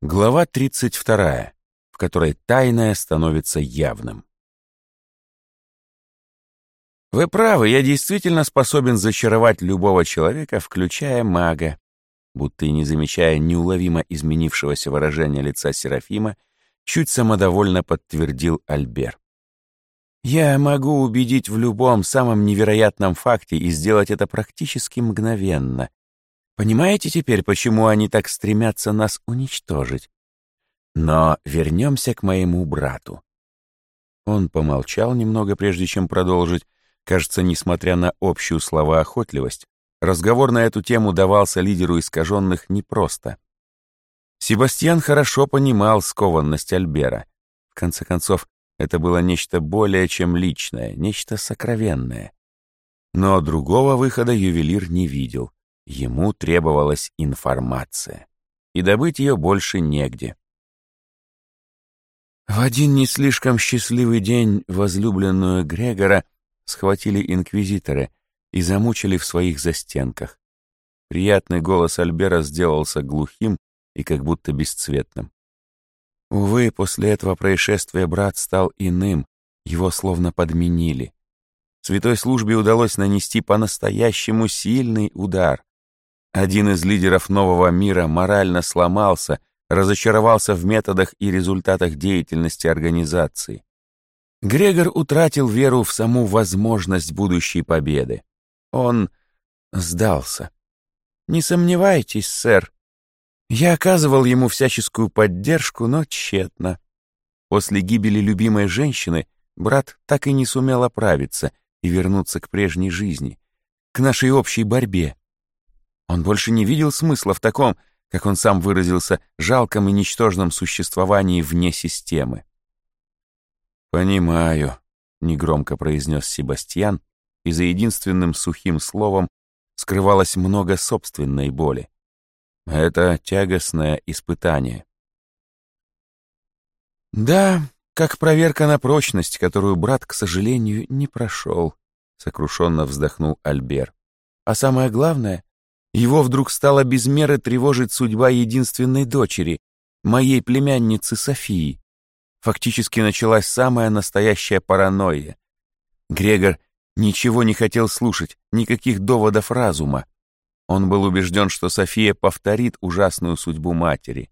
Глава 32, в которой тайное становится явным. Вы правы, я действительно способен зачаровать любого человека, включая мага. Будто и не замечая неуловимо изменившегося выражения лица Серафима, чуть самодовольно подтвердил Альбер. Я могу убедить в любом самом невероятном факте и сделать это практически мгновенно, Понимаете теперь, почему они так стремятся нас уничтожить? Но вернемся к моему брату. Он помолчал немного, прежде чем продолжить. Кажется, несмотря на общую словоохотливость, разговор на эту тему давался лидеру искаженных непросто. Себастьян хорошо понимал скованность Альбера. В конце концов, это было нечто более чем личное, нечто сокровенное. Но другого выхода ювелир не видел — Ему требовалась информация, и добыть ее больше негде. В один не слишком счастливый день возлюбленную Грегора схватили инквизиторы и замучили в своих застенках. Приятный голос Альбера сделался глухим и как будто бесцветным. Увы, после этого происшествия брат стал иным, его словно подменили. Святой службе удалось нанести по-настоящему сильный удар. Один из лидеров нового мира морально сломался, разочаровался в методах и результатах деятельности организации. Грегор утратил веру в саму возможность будущей победы. Он сдался. «Не сомневайтесь, сэр. Я оказывал ему всяческую поддержку, но тщетно. После гибели любимой женщины брат так и не сумел оправиться и вернуться к прежней жизни, к нашей общей борьбе. Он больше не видел смысла в таком, как он сам выразился, жалком и ничтожном существовании вне системы. «Понимаю», — негромко произнес Себастьян, и за единственным сухим словом скрывалось много собственной боли. Это тягостное испытание. «Да, как проверка на прочность, которую брат, к сожалению, не прошел», — сокрушенно вздохнул Альбер. «А самое главное, его вдруг стало без меры тревожить судьба единственной дочери, моей племянницы Софии. Фактически началась самая настоящая паранойя. Грегор ничего не хотел слушать, никаких доводов разума. Он был убежден, что София повторит ужасную судьбу матери.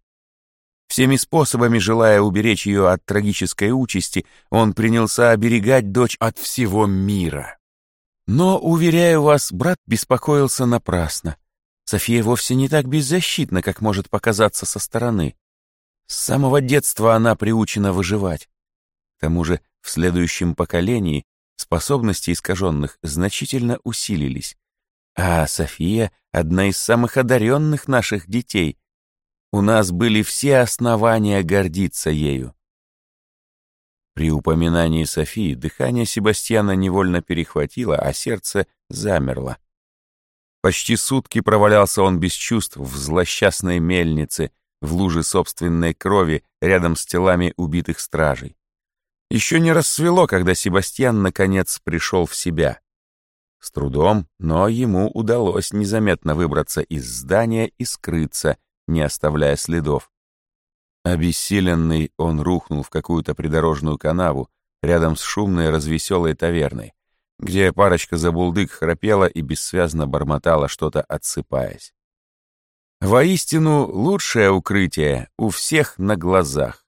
Всеми способами, желая уберечь ее от трагической участи, он принялся оберегать дочь от всего мира. Но, уверяю вас, брат беспокоился напрасно. София вовсе не так беззащитна, как может показаться со стороны. С самого детства она приучена выживать. К тому же в следующем поколении способности искаженных значительно усилились. А София — одна из самых одаренных наших детей. У нас были все основания гордиться ею. При упоминании Софии дыхание Себастьяна невольно перехватило, а сердце замерло. Почти сутки провалялся он без чувств в злосчастной мельнице, в луже собственной крови рядом с телами убитых стражей. Еще не рассвело, когда Себастьян наконец пришел в себя. С трудом, но ему удалось незаметно выбраться из здания и скрыться, не оставляя следов. Обессиленный он рухнул в какую-то придорожную канаву рядом с шумной развеселой таверной где парочка забулдык храпела и бессвязно бормотала что-то, отсыпаясь. Воистину, лучшее укрытие у всех на глазах.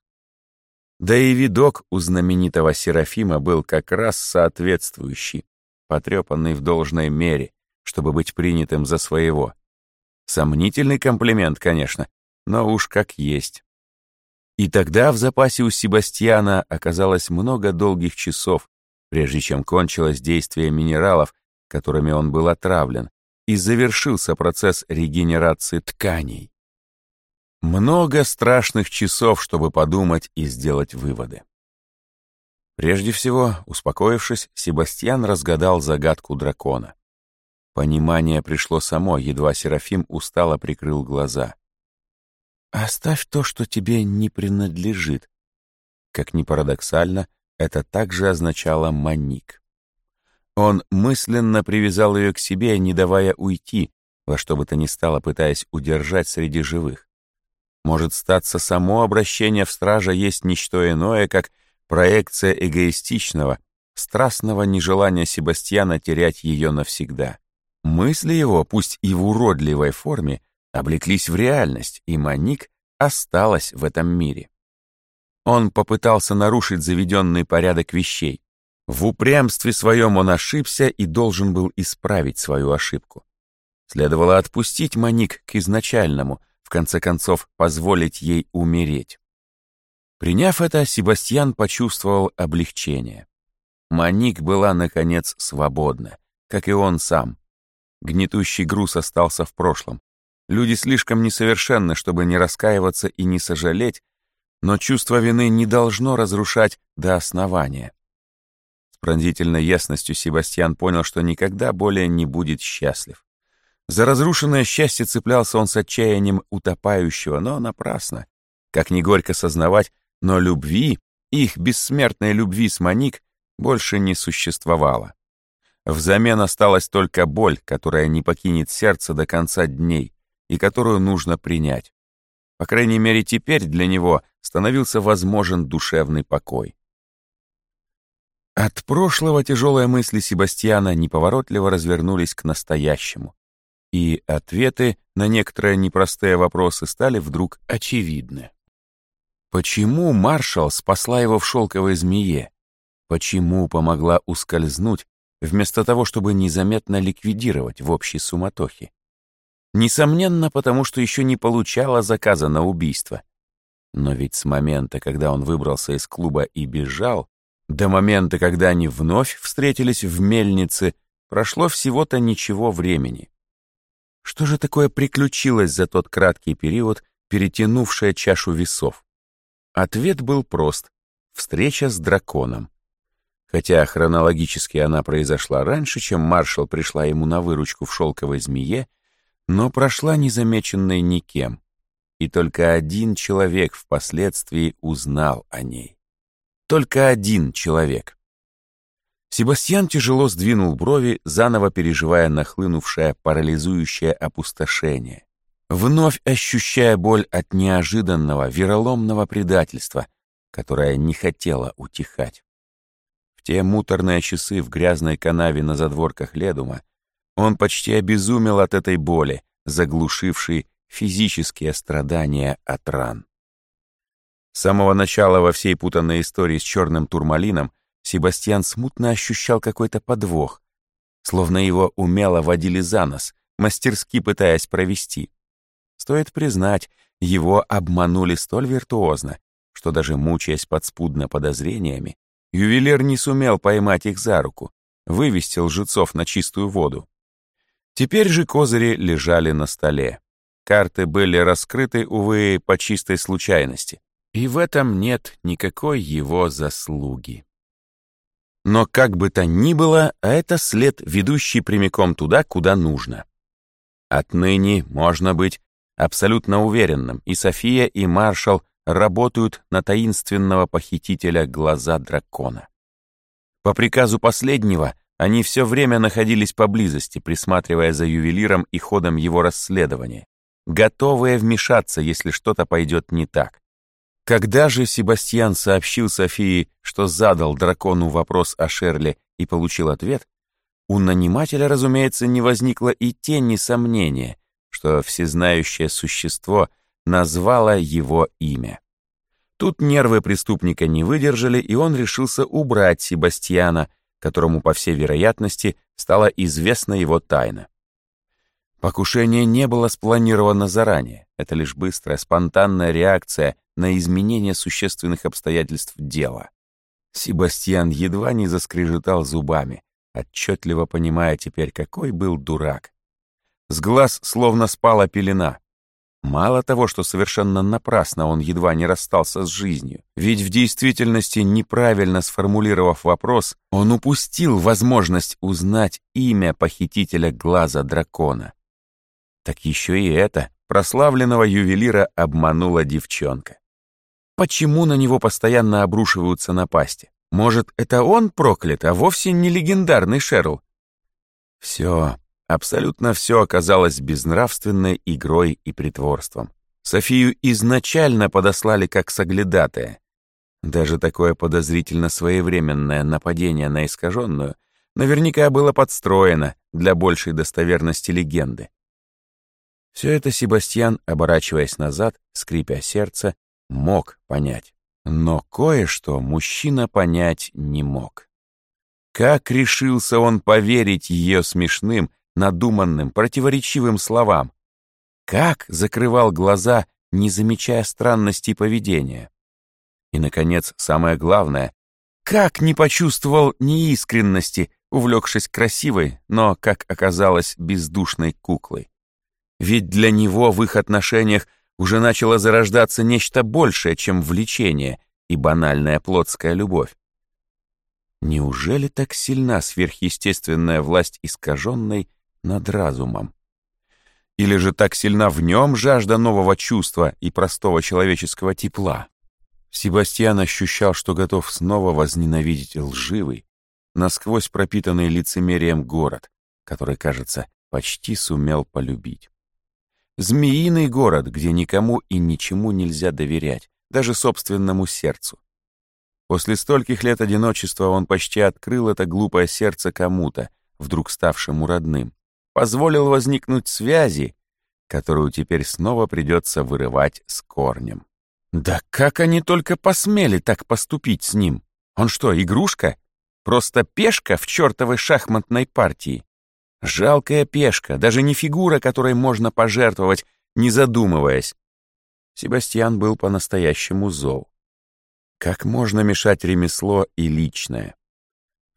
Да и видок у знаменитого Серафима был как раз соответствующий, потрепанный в должной мере, чтобы быть принятым за своего. Сомнительный комплимент, конечно, но уж как есть. И тогда в запасе у Себастьяна оказалось много долгих часов, прежде чем кончилось действие минералов, которыми он был отравлен, и завершился процесс регенерации тканей. Много страшных часов, чтобы подумать и сделать выводы. Прежде всего, успокоившись, Себастьян разгадал загадку дракона. Понимание пришло само, едва Серафим устало прикрыл глаза. «Оставь то, что тебе не принадлежит». Как ни парадоксально, это также означало «маник». Он мысленно привязал ее к себе, не давая уйти, во что бы то ни стало, пытаясь удержать среди живых. Может статься само обращение в стража есть ничто иное, как проекция эгоистичного, страстного нежелания Себастьяна терять ее навсегда. Мысли его, пусть и в уродливой форме, облеклись в реальность, и Маник осталась в этом мире. Он попытался нарушить заведенный порядок вещей. В упрямстве своем он ошибся и должен был исправить свою ошибку. Следовало отпустить Маник к изначальному, в конце концов позволить ей умереть. Приняв это, Себастьян почувствовал облегчение. Маник была, наконец, свободна, как и он сам. Гнетущий груз остался в прошлом. Люди слишком несовершенны, чтобы не раскаиваться и не сожалеть, но чувство вины не должно разрушать до основания. С пронзительной ясностью Себастьян понял, что никогда более не будет счастлив. За разрушенное счастье цеплялся он с отчаянием утопающего, но напрасно. Как ни горько сознавать, но любви, их бессмертной любви с Маник, больше не существовало. Взамен осталась только боль, которая не покинет сердце до конца дней и которую нужно принять. По крайней мере, теперь для него становился возможен душевный покой. От прошлого тяжелые мысли Себастьяна неповоротливо развернулись к настоящему и ответы на некоторые непростые вопросы стали вдруг очевидны. Почему маршал спасла его в шелковой змее? Почему помогла ускользнуть, вместо того, чтобы незаметно ликвидировать в общей суматохе? Несомненно, потому что еще не получала заказа на убийство. Но ведь с момента, когда он выбрался из клуба и бежал, до момента, когда они вновь встретились в мельнице, прошло всего-то ничего времени. Что же такое приключилось за тот краткий период, перетянувшее чашу весов? Ответ был прост — встреча с драконом. Хотя хронологически она произошла раньше, чем маршал пришла ему на выручку в шелковой змее, но прошла незамеченной никем. И только один человек впоследствии узнал о ней. Только один человек. Себастьян тяжело сдвинул брови, заново переживая нахлынувшее парализующее опустошение. Вновь ощущая боль от неожиданного, вероломного предательства, которое не хотело утихать. В те муторные часы в грязной канаве на задворках Ледума он почти обезумел от этой боли, заглушившей физические страдания от ран. С самого начала во всей путанной истории с черным турмалином Себастьян смутно ощущал какой-то подвох, словно его умело водили за нос, мастерски пытаясь провести. Стоит признать, его обманули столь виртуозно, что даже мучаясь подспудно подозрениями, ювелир не сумел поймать их за руку, вывести лжецов на чистую воду. Теперь же козыри лежали на столе. Карты были раскрыты, увы, по чистой случайности. И в этом нет никакой его заслуги. Но как бы то ни было, это след, ведущий прямиком туда, куда нужно. Отныне можно быть абсолютно уверенным, и София, и маршал работают на таинственного похитителя глаза дракона. По приказу последнего они все время находились поблизости, присматривая за ювелиром и ходом его расследования, готовые вмешаться, если что-то пойдет не так. Когда же Себастьян сообщил Софии, что задал дракону вопрос о Шерле и получил ответ, у нанимателя, разумеется, не возникло и тени сомнения, что всезнающее существо назвало его имя. Тут нервы преступника не выдержали, и он решился убрать Себастьяна, которому, по всей вероятности, стала известна его тайна. Покушение не было спланировано заранее, это лишь быстрая, спонтанная реакция на изменение существенных обстоятельств дела. Себастьян едва не заскрежетал зубами, отчетливо понимая теперь, какой был дурак. С глаз словно спала пелена. Мало того, что совершенно напрасно он едва не расстался с жизнью, ведь в действительности, неправильно сформулировав вопрос, он упустил возможность узнать имя похитителя глаза дракона. Так еще и это прославленного ювелира обманула девчонка. Почему на него постоянно обрушиваются напасти? Может, это он проклят, а вовсе не легендарный Шерл? Все, абсолютно все оказалось безнравственной игрой и притворством. Софию изначально подослали как соглядатая. Даже такое подозрительно своевременное нападение на искаженную наверняка было подстроено для большей достоверности легенды. Все это Себастьян, оборачиваясь назад, скрипя сердце, мог понять. Но кое-что мужчина понять не мог. Как решился он поверить ее смешным, надуманным, противоречивым словам? Как закрывал глаза, не замечая странностей поведения? И, наконец, самое главное, как не почувствовал неискренности, увлекшись красивой, но, как оказалось, бездушной куклой? Ведь для него в их отношениях уже начало зарождаться нечто большее, чем влечение и банальная плотская любовь. Неужели так сильна сверхъестественная власть искаженной над разумом? Или же так сильна в нем жажда нового чувства и простого человеческого тепла? Себастьян ощущал, что готов снова возненавидеть лживый, насквозь пропитанный лицемерием город, который, кажется, почти сумел полюбить. Змеиный город, где никому и ничему нельзя доверять, даже собственному сердцу. После стольких лет одиночества он почти открыл это глупое сердце кому-то, вдруг ставшему родным, позволил возникнуть связи, которую теперь снова придется вырывать с корнем. Да как они только посмели так поступить с ним? Он что, игрушка? Просто пешка в чертовой шахматной партии? Жалкая пешка, даже не фигура, которой можно пожертвовать, не задумываясь. Себастьян был по-настоящему зол. Как можно мешать ремесло и личное?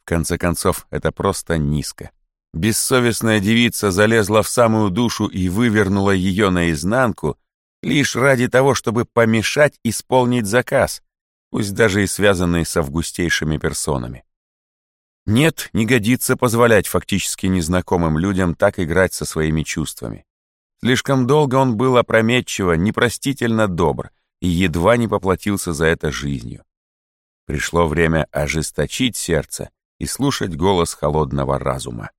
В конце концов, это просто низко. Бессовестная девица залезла в самую душу и вывернула ее наизнанку лишь ради того, чтобы помешать исполнить заказ, пусть даже и связанный с августейшими персонами. Нет, не годится позволять фактически незнакомым людям так играть со своими чувствами. Слишком долго он был опрометчиво, непростительно добр и едва не поплатился за это жизнью. Пришло время ожесточить сердце и слушать голос холодного разума.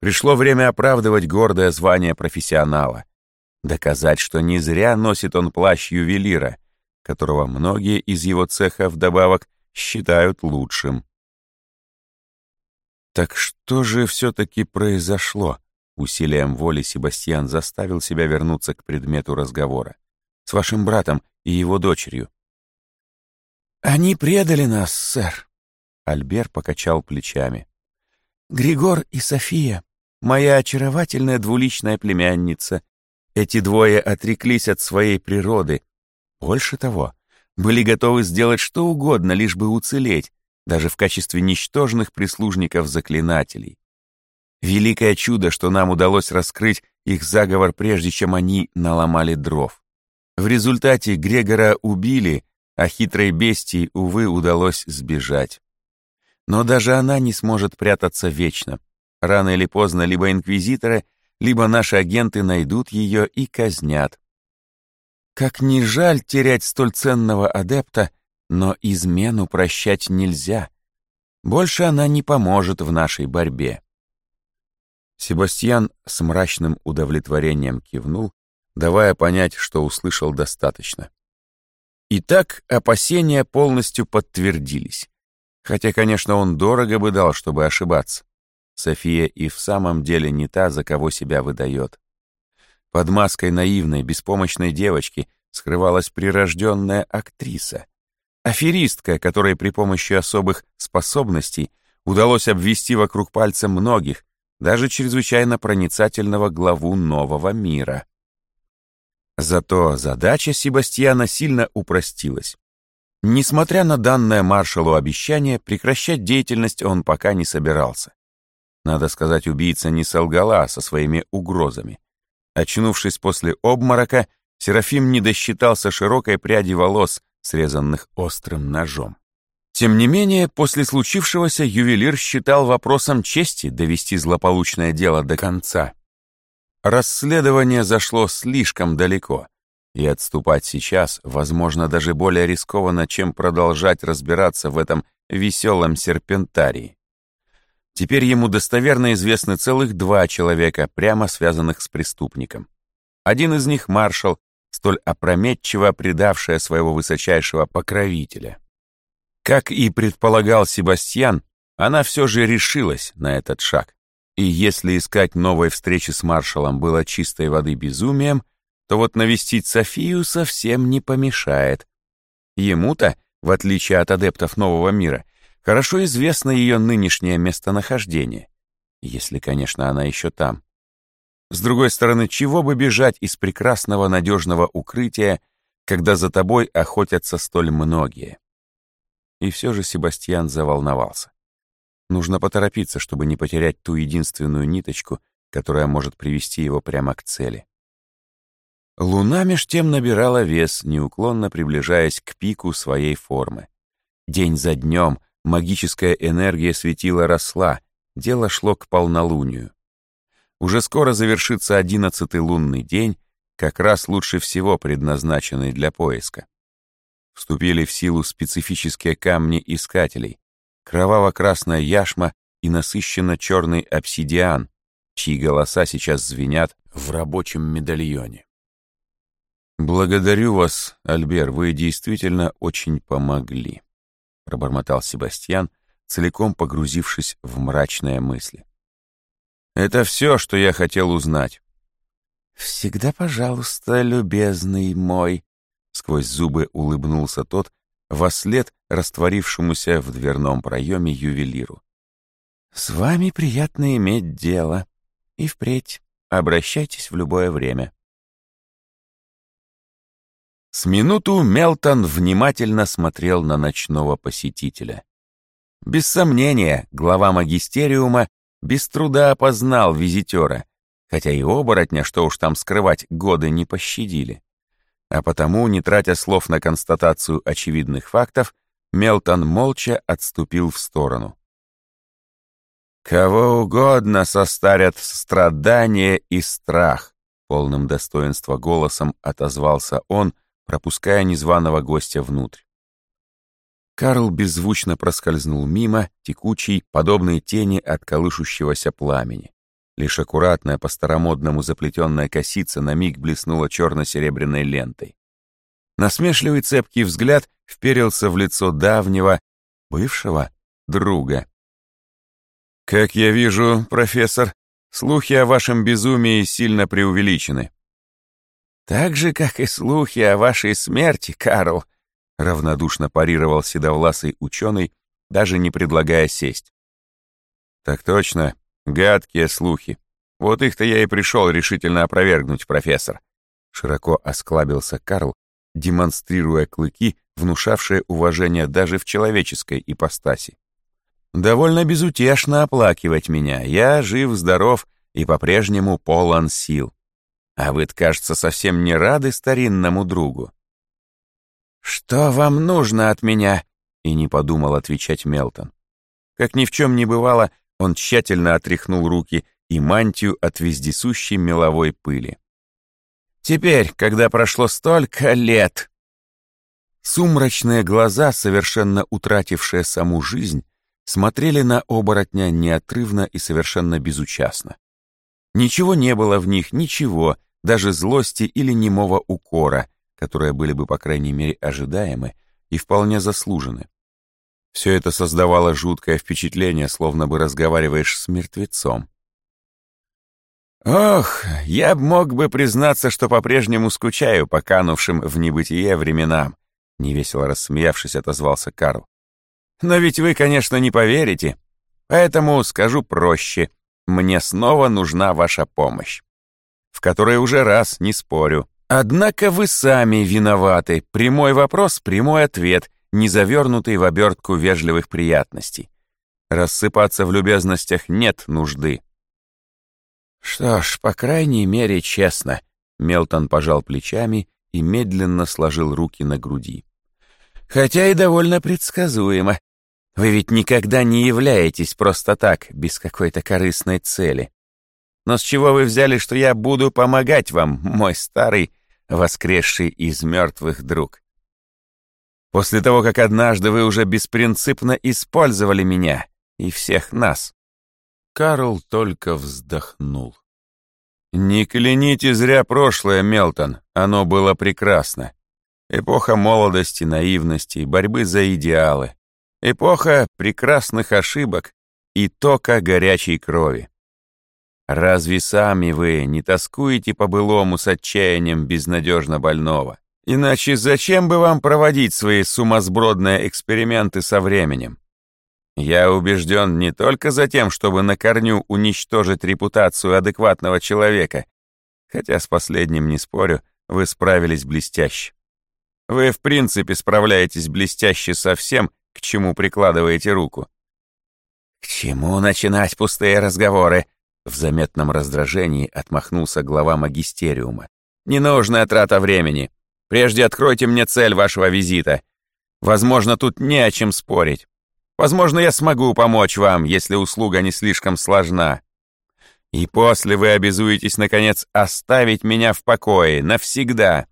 Пришло время оправдывать гордое звание профессионала, доказать, что не зря носит он плащ ювелира, которого многие из его цеха вдобавок считают лучшим. Так что же все-таки произошло? Усилием воли Себастьян заставил себя вернуться к предмету разговора. С вашим братом и его дочерью. «Они предали нас, сэр», — Альбер покачал плечами. «Григор и София, моя очаровательная двуличная племянница, эти двое отреклись от своей природы. Больше того, были готовы сделать что угодно, лишь бы уцелеть, даже в качестве ничтожных прислужников-заклинателей. Великое чудо, что нам удалось раскрыть их заговор, прежде чем они наломали дров. В результате Грегора убили, а хитрой бестии, увы, удалось сбежать. Но даже она не сможет прятаться вечно. Рано или поздно либо инквизиторы, либо наши агенты найдут ее и казнят. Как ни жаль терять столь ценного адепта, но измену прощать нельзя. Больше она не поможет в нашей борьбе. Себастьян с мрачным удовлетворением кивнул, давая понять, что услышал достаточно. Итак, опасения полностью подтвердились. Хотя, конечно, он дорого бы дал, чтобы ошибаться. София и в самом деле не та, за кого себя выдает. Под маской наивной, беспомощной девочки скрывалась прирожденная актриса, Аферистка, которой при помощи особых способностей удалось обвести вокруг пальца многих, даже чрезвычайно проницательного главу нового мира. Зато задача Себастьяна сильно упростилась. Несмотря на данное маршалу обещание, прекращать деятельность он пока не собирался. Надо сказать, убийца не солгала со своими угрозами. Очнувшись после обморока, Серафим не досчитался широкой пряди волос, срезанных острым ножом. Тем не менее, после случившегося ювелир считал вопросом чести довести злополучное дело до конца. Расследование зашло слишком далеко, и отступать сейчас, возможно, даже более рискованно, чем продолжать разбираться в этом веселом серпентарии. Теперь ему достоверно известны целых два человека, прямо связанных с преступником. Один из них — маршал, столь опрометчиво предавшая своего высочайшего покровителя. Как и предполагал Себастьян, она все же решилась на этот шаг. И если искать новой встречи с маршалом было чистой воды безумием, то вот навестить Софию совсем не помешает. Ему-то, в отличие от адептов нового мира, хорошо известно ее нынешнее местонахождение. Если, конечно, она еще там. С другой стороны, чего бы бежать из прекрасного надежного укрытия, когда за тобой охотятся столь многие? И все же Себастьян заволновался. Нужно поторопиться, чтобы не потерять ту единственную ниточку, которая может привести его прямо к цели. Луна меж тем набирала вес, неуклонно приближаясь к пику своей формы. День за днем магическая энергия светила росла, дело шло к полнолунию. Уже скоро завершится одиннадцатый лунный день, как раз лучше всего предназначенный для поиска. Вступили в силу специфические камни искателей, кроваво-красная яшма и насыщенно черный обсидиан, чьи голоса сейчас звенят в рабочем медальоне. «Благодарю вас, Альбер, вы действительно очень помогли», — пробормотал Себастьян, целиком погрузившись в мрачные мысли. «Это все, что я хотел узнать». «Всегда пожалуйста, любезный мой», — сквозь зубы улыбнулся тот, вослед растворившемуся в дверном проеме ювелиру. «С вами приятно иметь дело. И впредь обращайтесь в любое время». С минуту Мелтон внимательно смотрел на ночного посетителя. Без сомнения, глава магистериума без труда опознал визитера, хотя и оборотня, что уж там скрывать, годы не пощадили. А потому, не тратя слов на констатацию очевидных фактов, Мелтон молча отступил в сторону. «Кого угодно состарят страдания и страх», — полным достоинства голосом отозвался он, — пропуская незваного гостя внутрь. Карл беззвучно проскользнул мимо, текучий, подобные тени от колышущегося пламени. Лишь аккуратная по-старомодному заплетенная косица на миг блеснула черно-серебряной лентой. Насмешливый цепкий взгляд вперился в лицо давнего, бывшего друга. «Как я вижу, профессор, слухи о вашем безумии сильно преувеличены», «Так же, как и слухи о вашей смерти, Карл», — равнодушно парировал седовласый ученый, даже не предлагая сесть. «Так точно, гадкие слухи. Вот их-то я и пришел решительно опровергнуть, профессор», — широко осклабился Карл, демонстрируя клыки, внушавшие уважение даже в человеческой ипостаси. «Довольно безутешно оплакивать меня. Я жив-здоров и по-прежнему полон сил. А вы кажется, совсем не рады старинному другу. «Что вам нужно от меня?» И не подумал отвечать Мелтон. Как ни в чем не бывало, он тщательно отряхнул руки и мантию от вездесущей меловой пыли. «Теперь, когда прошло столько лет...» Сумрачные глаза, совершенно утратившие саму жизнь, смотрели на оборотня неотрывно и совершенно безучастно. Ничего не было в них, ничего, даже злости или немого укора, которые были бы, по крайней мере, ожидаемы и вполне заслужены. Все это создавало жуткое впечатление, словно бы разговариваешь с мертвецом. «Ох, я мог бы признаться, что по-прежнему скучаю по канувшим в небытие временам», невесело рассмеявшись, отозвался Карл. «Но ведь вы, конечно, не поверите, поэтому скажу проще. Мне снова нужна ваша помощь в которой уже раз не спорю. Однако вы сами виноваты. Прямой вопрос, прямой ответ, не завернутый в обертку вежливых приятностей. Рассыпаться в любезностях нет нужды. Что ж, по крайней мере, честно. Мелтон пожал плечами и медленно сложил руки на груди. Хотя и довольно предсказуемо. Вы ведь никогда не являетесь просто так, без какой-то корыстной цели. Но с чего вы взяли, что я буду помогать вам, мой старый, воскресший из мертвых друг? После того, как однажды вы уже беспринципно использовали меня и всех нас. Карл только вздохнул. «Не кляните зря прошлое, Мелтон, оно было прекрасно. Эпоха молодости, наивности, борьбы за идеалы. Эпоха прекрасных ошибок и тока горячей крови. Разве сами вы не тоскуете по-былому с отчаянием безнадежно больного? Иначе зачем бы вам проводить свои сумасбродные эксперименты со временем? Я убежден не только за тем, чтобы на корню уничтожить репутацию адекватного человека, хотя с последним не спорю, вы справились блестяще. Вы в принципе справляетесь блестяще со всем, к чему прикладываете руку. «К чему начинать пустые разговоры?» В заметном раздражении отмахнулся глава магистериума. «Ненужная трата времени. Прежде откройте мне цель вашего визита. Возможно, тут не о чем спорить. Возможно, я смогу помочь вам, если услуга не слишком сложна. И после вы обязуетесь, наконец, оставить меня в покое навсегда.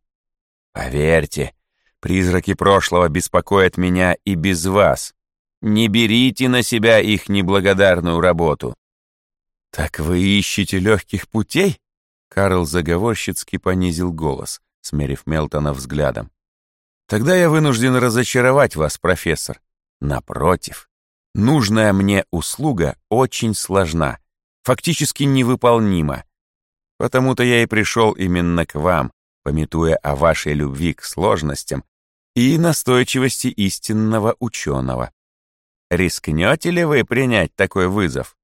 Поверьте, призраки прошлого беспокоят меня и без вас. Не берите на себя их неблагодарную работу. Так вы ищете легких путей? Карл заговорщицки понизил голос, смерив Мелтона взглядом. Тогда я вынужден разочаровать вас, профессор. Напротив, нужная мне услуга очень сложна, фактически невыполнима. Потому-то я и пришел именно к вам, пометуя о вашей любви к сложностям и настойчивости истинного ученого. Рискнете ли вы принять такой вызов?»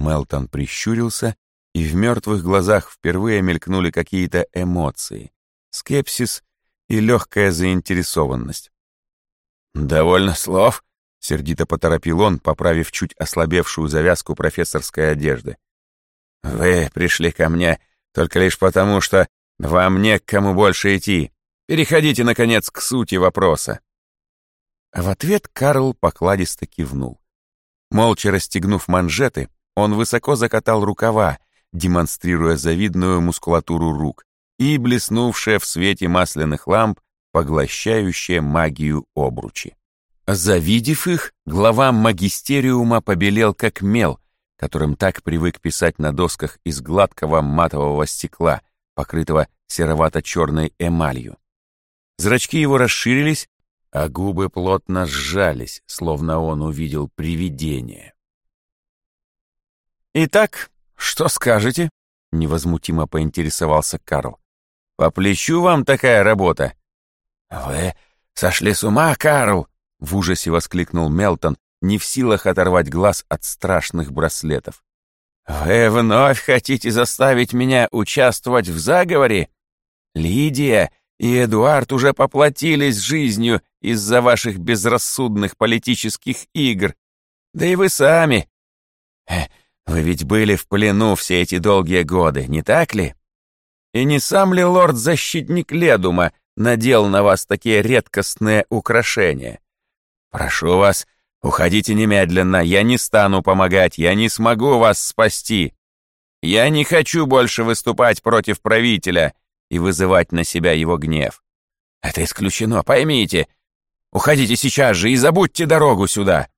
Мелтон прищурился, и в мертвых глазах впервые мелькнули какие-то эмоции, скепсис и легкая заинтересованность. «Довольно слов», — сердито поторопил он, поправив чуть ослабевшую завязку профессорской одежды. «Вы пришли ко мне только лишь потому, что вам не к кому больше идти. Переходите, наконец, к сути вопроса». В ответ Карл покладисто кивнул. Молча расстегнув манжеты, он высоко закатал рукава, демонстрируя завидную мускулатуру рук и блеснувшее в свете масляных ламп, поглощающее магию обручи. Завидев их, глава магистериума побелел как мел, которым так привык писать на досках из гладкого матового стекла, покрытого серовато-черной эмалью. Зрачки его расширились, а губы плотно сжались, словно он увидел привидение. «Итак, что скажете?» — невозмутимо поинтересовался Карл. «По плечу вам такая работа?» «Вы сошли с ума, Карл!» — в ужасе воскликнул Мелтон, не в силах оторвать глаз от страшных браслетов. «Вы вновь хотите заставить меня участвовать в заговоре? Лидия и Эдуард уже поплатились жизнью из-за ваших безрассудных политических игр. Да и вы сами. Вы ведь были в плену все эти долгие годы, не так ли? И не сам ли лорд-защитник Ледума надел на вас такие редкостные украшения? Прошу вас, уходите немедленно, я не стану помогать, я не смогу вас спасти. Я не хочу больше выступать против правителя, и вызывать на себя его гнев. Это исключено, поймите. Уходите сейчас же и забудьте дорогу сюда.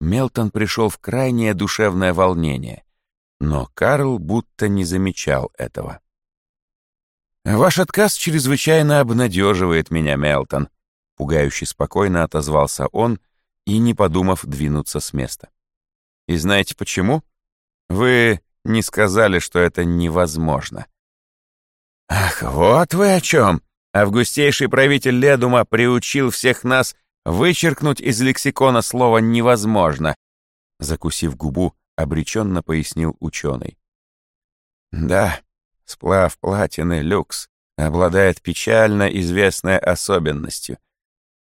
Мелтон пришел в крайнее душевное волнение, но Карл будто не замечал этого. «Ваш отказ чрезвычайно обнадеживает меня, Мелтон», пугающе спокойно отозвался он и, не подумав, двинуться с места. «И знаете почему? Вы не сказали, что это невозможно. «Ах, вот вы о чем!» Августейший правитель Ледума приучил всех нас вычеркнуть из лексикона слово «невозможно», закусив губу, обреченно пояснил ученый. Да, сплав платины люкс обладает печально известной особенностью.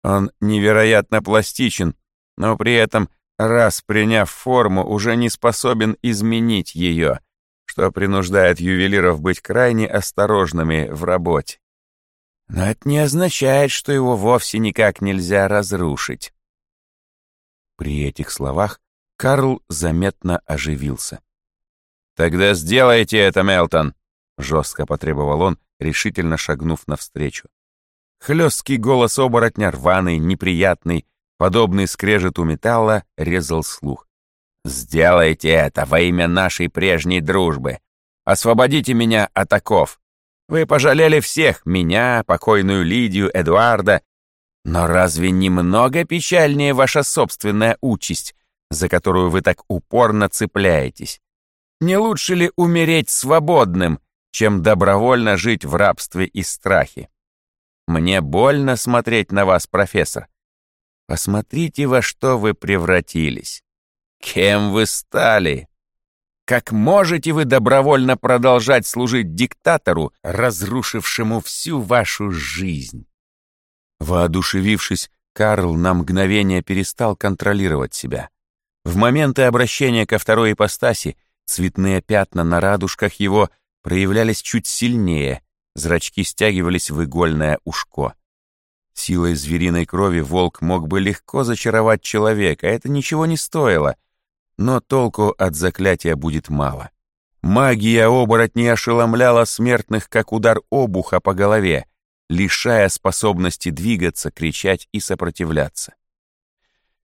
Он невероятно пластичен, но при этом, раз приняв форму, уже не способен изменить ее что принуждает ювелиров быть крайне осторожными в работе. Но это не означает, что его вовсе никак нельзя разрушить. При этих словах Карл заметно оживился. «Тогда сделайте это, Мелтон!» — жестко потребовал он, решительно шагнув навстречу. Хлесткий голос оборотня, рваный, неприятный, подобный скрежету металла, резал слух. «Сделайте это во имя нашей прежней дружбы. освободите меня от оков. Вы пожалели всех, меня, покойную Лидию, Эдуарда. Но разве немного печальнее ваша собственная участь, за которую вы так упорно цепляетесь? Не лучше ли умереть свободным, чем добровольно жить в рабстве и страхе? Мне больно смотреть на вас, профессор. Посмотрите, во что вы превратились. Кем вы стали? Как можете вы добровольно продолжать служить диктатору, разрушившему всю вашу жизнь? Воодушевившись, Карл на мгновение перестал контролировать себя. В моменты обращения ко второй ипостаси цветные пятна на радужках его проявлялись чуть сильнее, зрачки стягивались в игольное ушко. Силой звериной крови волк мог бы легко зачаровать человека, это ничего не стоило — но толку от заклятия будет мало. Магия оборотней ошеломляла смертных, как удар обуха по голове, лишая способности двигаться, кричать и сопротивляться.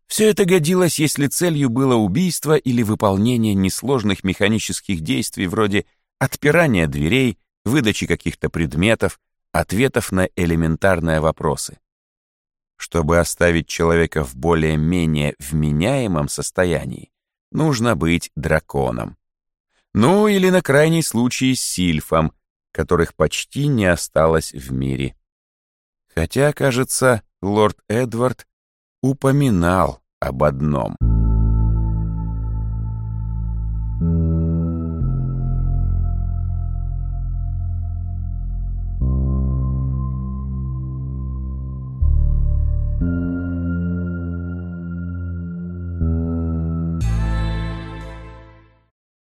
Все это годилось, если целью было убийство или выполнение несложных механических действий вроде отпирания дверей, выдачи каких-то предметов, ответов на элементарные вопросы. Чтобы оставить человека в более-менее вменяемом состоянии, нужно быть драконом. Ну или на крайний случай сильфом, которых почти не осталось в мире. Хотя, кажется, лорд Эдвард упоминал об одном.